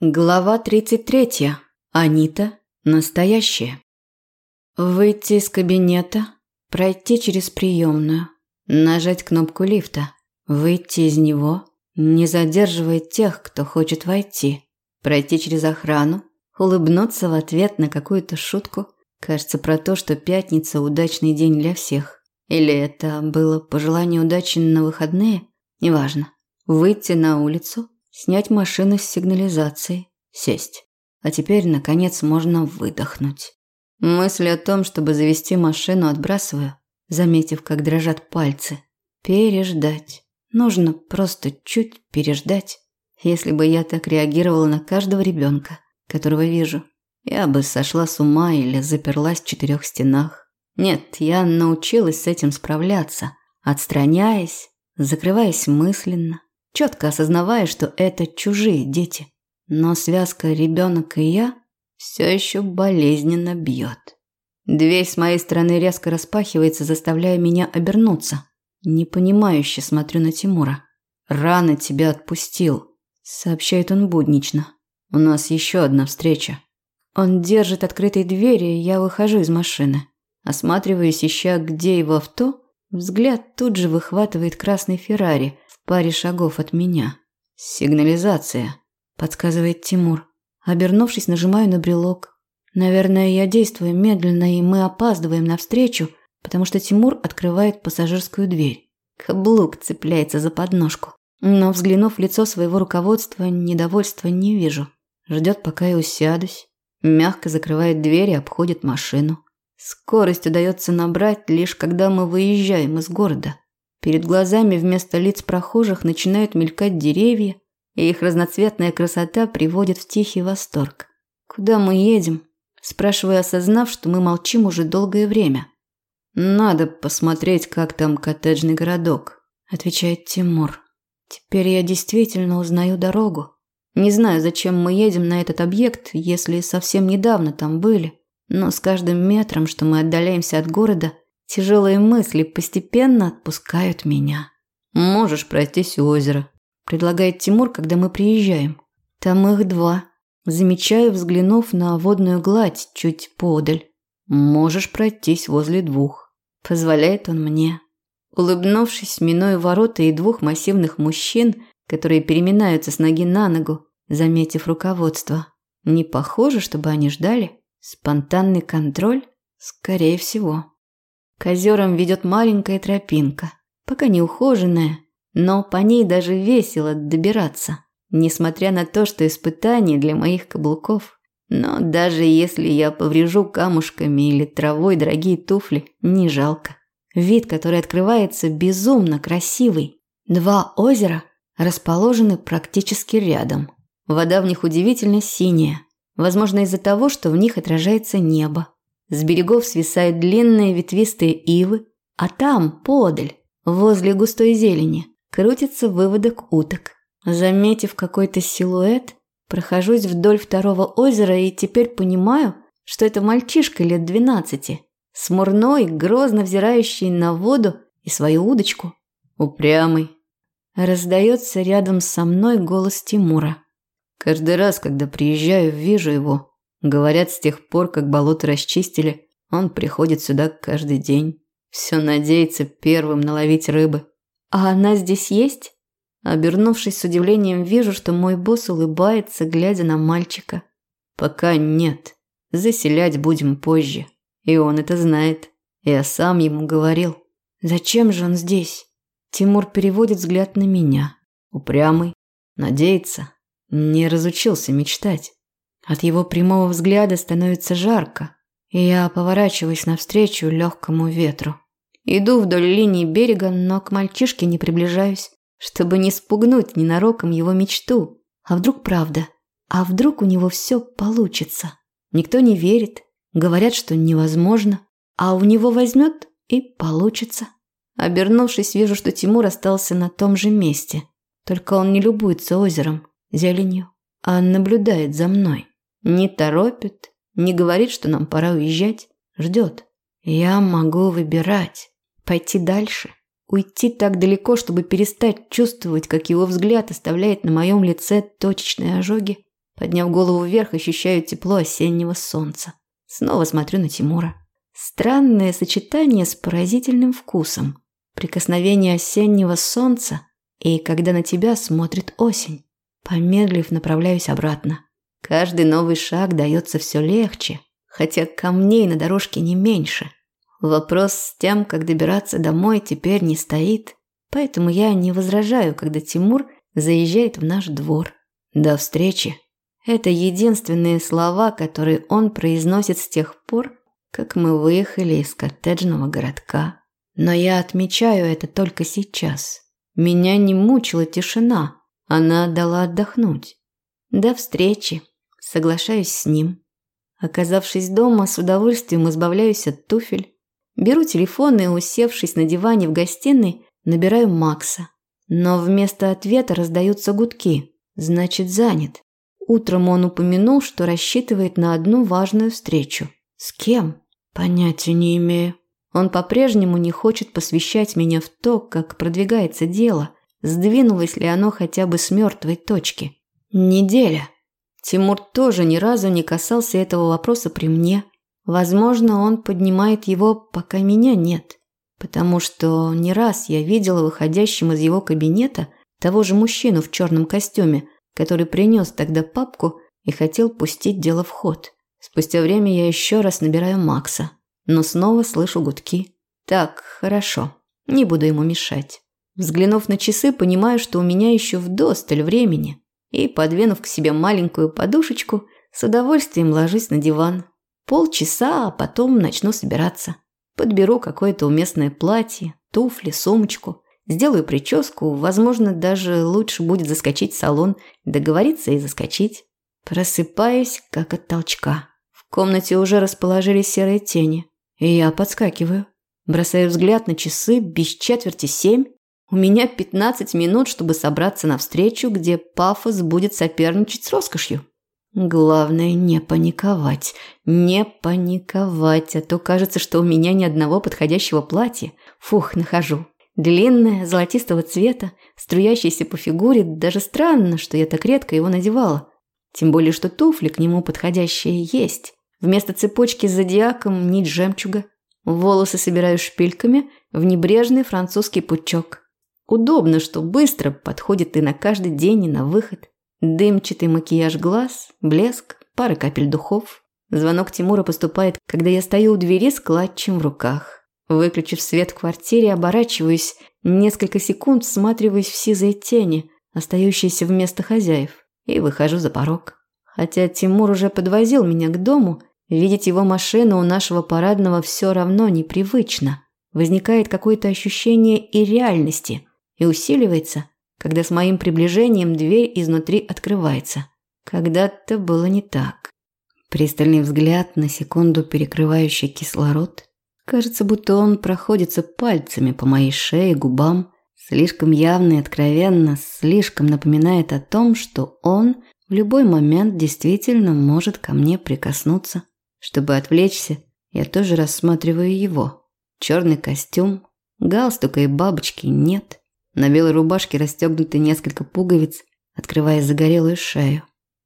Глава 33. Анита. Настоящая. Выйти из кабинета, пройти через приемную, нажать кнопку лифта, выйти из него, не задерживая тех, кто хочет войти, пройти через охрану, улыбнуться в ответ на какую-то шутку. Кажется, про то, что пятница – удачный день для всех. Или это было пожелание удачи на выходные? Неважно. Выйти на улицу – снять машину с сигнализацией, сесть. А теперь, наконец, можно выдохнуть. Мысли о том, чтобы завести машину, отбрасываю, заметив, как дрожат пальцы. Переждать. Нужно просто чуть переждать. Если бы я так реагировала на каждого ребенка, которого вижу, я бы сошла с ума или заперлась в четырех стенах. Нет, я научилась с этим справляться, отстраняясь, закрываясь мысленно, четко осознавая, что это чужие дети. Но связка ребенок и я все еще болезненно бьет. Дверь с моей стороны резко распахивается, заставляя меня обернуться. Непонимающе смотрю на Тимура. «Рано тебя отпустил», – сообщает он буднично. «У нас еще одна встреча». Он держит открытой двери, я выхожу из машины. Осматриваясь, ища, где его авто, взгляд тут же выхватывает красный Феррари – паре шагов от меня. «Сигнализация», – подсказывает Тимур. Обернувшись, нажимаю на брелок. Наверное, я действую медленно, и мы опаздываем навстречу, потому что Тимур открывает пассажирскую дверь. Каблук цепляется за подножку. Но, взглянув в лицо своего руководства, недовольства не вижу. Ждет, пока я усядусь. Мягко закрывает дверь и обходит машину. Скорость удается набрать лишь когда мы выезжаем из города. Перед глазами вместо лиц прохожих начинают мелькать деревья, и их разноцветная красота приводит в тихий восторг. «Куда мы едем?» – спрашиваю, осознав, что мы молчим уже долгое время. «Надо посмотреть, как там коттеджный городок», – отвечает Тимур. «Теперь я действительно узнаю дорогу. Не знаю, зачем мы едем на этот объект, если совсем недавно там были, но с каждым метром, что мы отдаляемся от города – Тяжелые мысли постепенно отпускают меня. «Можешь пройтись у озера», – предлагает Тимур, когда мы приезжаем. Там их два. Замечаю, взглянув на водную гладь чуть подаль. «Можешь пройтись возле двух», – позволяет он мне. Улыбнувшись, минуя ворота и двух массивных мужчин, которые переминаются с ноги на ногу, заметив руководство. Не похоже, чтобы они ждали. Спонтанный контроль? Скорее всего. К озерам ведет маленькая тропинка, пока не ухоженная, но по ней даже весело добираться, несмотря на то, что испытание для моих каблуков. Но даже если я поврежу камушками или травой дорогие туфли, не жалко. Вид, который открывается, безумно красивый. Два озера расположены практически рядом. Вода в них удивительно синяя, возможно из-за того, что в них отражается небо. С берегов свисают длинные ветвистые ивы, а там, подаль, возле густой зелени, крутится выводок уток. Заметив какой-то силуэт, прохожусь вдоль второго озера и теперь понимаю, что это мальчишка лет двенадцати, смурной, грозно взирающий на воду и свою удочку. Упрямый. Раздается рядом со мной голос Тимура. Каждый раз, когда приезжаю, вижу его, Говорят, с тех пор, как болото расчистили, он приходит сюда каждый день. Все надеется первым наловить рыбы. А она здесь есть? Обернувшись с удивлением, вижу, что мой босс улыбается, глядя на мальчика. Пока нет. Заселять будем позже. И он это знает. Я сам ему говорил. Зачем же он здесь? Тимур переводит взгляд на меня. Упрямый. Надеется. Не разучился мечтать. От его прямого взгляда становится жарко, и я поворачиваюсь навстречу легкому ветру. Иду вдоль линии берега, но к мальчишке не приближаюсь, чтобы не спугнуть ненароком его мечту. А вдруг правда? А вдруг у него все получится? Никто не верит, говорят, что невозможно, а у него возьмет и получится. Обернувшись, вижу, что Тимур остался на том же месте. Только он не любуется озером, зеленью, а наблюдает за мной. Не торопит, не говорит, что нам пора уезжать. Ждет. Я могу выбирать. Пойти дальше. Уйти так далеко, чтобы перестать чувствовать, как его взгляд оставляет на моем лице точечные ожоги. Подняв голову вверх, ощущаю тепло осеннего солнца. Снова смотрю на Тимура. Странное сочетание с поразительным вкусом. Прикосновение осеннего солнца и когда на тебя смотрит осень. Помедлив, направляюсь обратно. Каждый новый шаг дается все легче, хотя камней на дорожке не меньше. Вопрос с тем, как добираться домой, теперь не стоит, поэтому я не возражаю, когда Тимур заезжает в наш двор. До встречи. Это единственные слова, которые он произносит с тех пор, как мы выехали из коттеджного городка. Но я отмечаю это только сейчас. Меня не мучила тишина, она дала отдохнуть. До встречи. Соглашаюсь с ним. Оказавшись дома, с удовольствием избавляюсь от туфель. Беру телефон и, усевшись на диване в гостиной, набираю Макса. Но вместо ответа раздаются гудки. Значит, занят. Утром он упомянул, что рассчитывает на одну важную встречу. С кем? Понятия не имею. Он по-прежнему не хочет посвящать меня в то, как продвигается дело, сдвинулось ли оно хотя бы с мертвой точки. Неделя. Тимур тоже ни разу не касался этого вопроса при мне. Возможно, он поднимает его, пока меня нет. Потому что не раз я видела выходящим из его кабинета того же мужчину в черном костюме, который принес тогда папку и хотел пустить дело в ход. Спустя время я еще раз набираю Макса, но снова слышу гудки. Так, хорошо, не буду ему мешать. Взглянув на часы, понимаю, что у меня еще вдосталь времени, и, подвинув к себе маленькую подушечку, с удовольствием ложусь на диван. Полчаса, а потом начну собираться. Подберу какое-то уместное платье, туфли, сумочку – Сделаю прическу, возможно, даже лучше будет заскочить в салон, договориться и заскочить. Просыпаюсь, как от толчка. В комнате уже расположились серые тени. И я подскакиваю. Бросаю взгляд на часы, без четверти семь. У меня 15 минут, чтобы собраться на встречу, где пафос будет соперничать с роскошью. Главное не паниковать, не паниковать, а то кажется, что у меня ни одного подходящего платья. Фух, нахожу. Длинное, золотистого цвета, струящееся по фигуре, даже странно, что я так редко его надевала. Тем более, что туфли к нему подходящие есть. Вместо цепочки с зодиаком нить жемчуга. Волосы собираю шпильками в небрежный французский пучок. Удобно, что быстро подходит и на каждый день, и на выход. Дымчатый макияж глаз, блеск, пара капель духов. Звонок Тимура поступает, когда я стою у двери с клатчем в руках. Выключив свет в квартире, оборачиваюсь, несколько секунд всматриваюсь в сизые тени, остающиеся вместо хозяев, и выхожу за порог. Хотя Тимур уже подвозил меня к дому, видеть его машину у нашего парадного все равно непривычно. Возникает какое-то ощущение и реальности, и усиливается, когда с моим приближением дверь изнутри открывается. Когда-то было не так. Пристальный взгляд, на секунду перекрывающий кислород, Кажется, будто он проходится пальцами по моей шее, губам, слишком явно и откровенно, слишком напоминает о том, что он в любой момент действительно может ко мне прикоснуться. Чтобы отвлечься, я тоже рассматриваю его. Черный костюм, галстука и бабочки нет. На белой рубашке расстегнуты несколько пуговиц, открывая загорелую шею.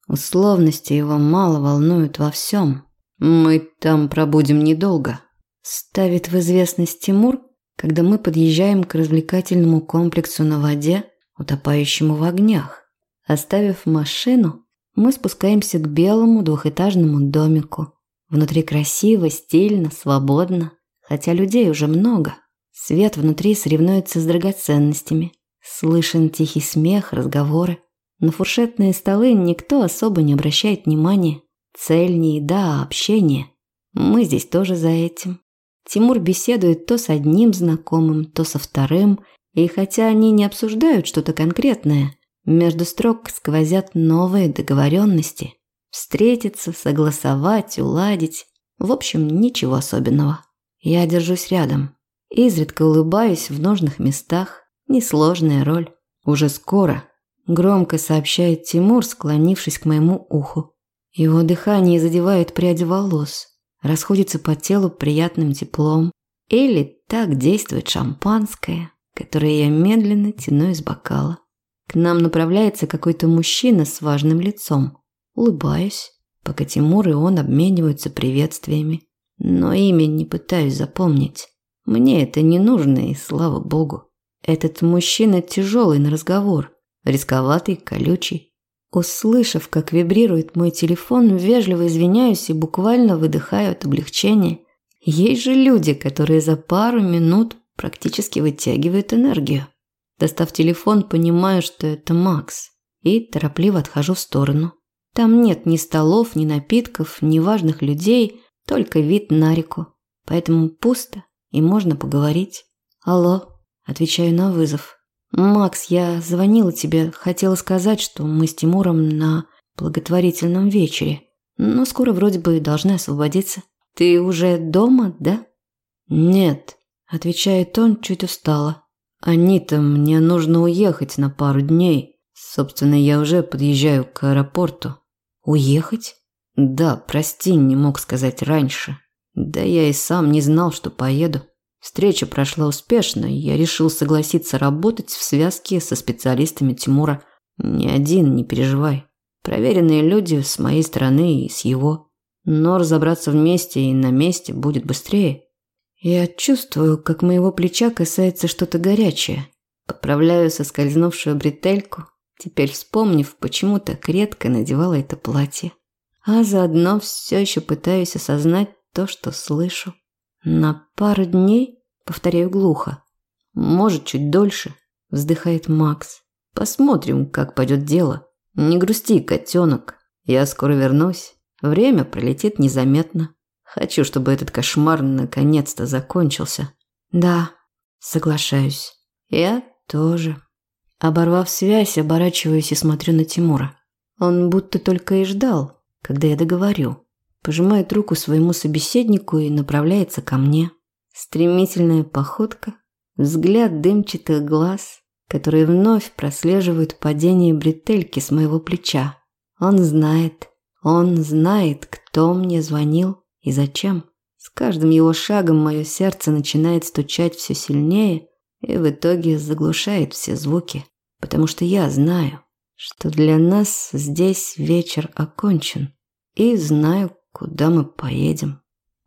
Условности его мало волнуют во всем. Мы там пробудем недолго. Ставит в известность Тимур, когда мы подъезжаем к развлекательному комплексу на воде, утопающему в огнях. Оставив машину, мы спускаемся к белому двухэтажному домику. Внутри красиво, стильно, свободно, хотя людей уже много. Свет внутри соревнуется с драгоценностями. Слышен тихий смех, разговоры. На фуршетные столы никто особо не обращает внимания. Цель не еда, а общение. Мы здесь тоже за этим. Тимур беседует то с одним знакомым, то со вторым, и хотя они не обсуждают что-то конкретное, между строк сквозят новые договоренности. Встретиться, согласовать, уладить. В общем, ничего особенного. Я держусь рядом. Изредка улыбаюсь в нужных местах. Несложная роль. Уже скоро. Громко сообщает Тимур, склонившись к моему уху. Его дыхание задевает прядь волос расходится по телу приятным теплом. Или так действует шампанское, которое я медленно тяну из бокала. К нам направляется какой-то мужчина с важным лицом. улыбаюсь, пока Тимур и он обмениваются приветствиями. Но имя не пытаюсь запомнить. Мне это не нужно, и слава богу. Этот мужчина тяжелый на разговор, рисковатый, колючий. Услышав, как вибрирует мой телефон, вежливо извиняюсь и буквально выдыхаю от облегчения. Есть же люди, которые за пару минут практически вытягивают энергию. Достав телефон, понимаю, что это Макс, и торопливо отхожу в сторону. Там нет ни столов, ни напитков, ни важных людей, только вид на реку. Поэтому пусто, и можно поговорить. Алло. Отвечаю на вызов. «Макс, я звонила тебе, хотела сказать, что мы с Тимуром на благотворительном вечере, но скоро вроде бы должны освободиться. Ты уже дома, да?» «Нет», – отвечает он чуть устало. «Анита, мне нужно уехать на пару дней. Собственно, я уже подъезжаю к аэропорту». «Уехать?» «Да, прости, не мог сказать раньше. Да я и сам не знал, что поеду». Встреча прошла успешно, и я решил согласиться работать в связке со специалистами Тимура. Ни один, не переживай. Проверенные люди с моей стороны и с его. Но разобраться вместе и на месте будет быстрее. Я чувствую, как моего плеча касается что-то горячее. Поправляю соскользнувшую бретельку, теперь вспомнив, почему так редко надевала это платье. А заодно все еще пытаюсь осознать то, что слышу. «На пару дней?» – повторяю глухо. «Может, чуть дольше», – вздыхает Макс. «Посмотрим, как пойдет дело. Не грусти, котенок. Я скоро вернусь. Время пролетит незаметно. Хочу, чтобы этот кошмар наконец-то закончился». «Да, соглашаюсь. Я тоже». Оборвав связь, оборачиваюсь и смотрю на Тимура. Он будто только и ждал, когда я договорю пожимает руку своему собеседнику и направляется ко мне. Стремительная походка, взгляд дымчатых глаз, которые вновь прослеживают падение бретельки с моего плеча. Он знает, он знает, кто мне звонил и зачем. С каждым его шагом мое сердце начинает стучать все сильнее и в итоге заглушает все звуки, потому что я знаю, что для нас здесь вечер окончен, и знаю, Куда мы поедем?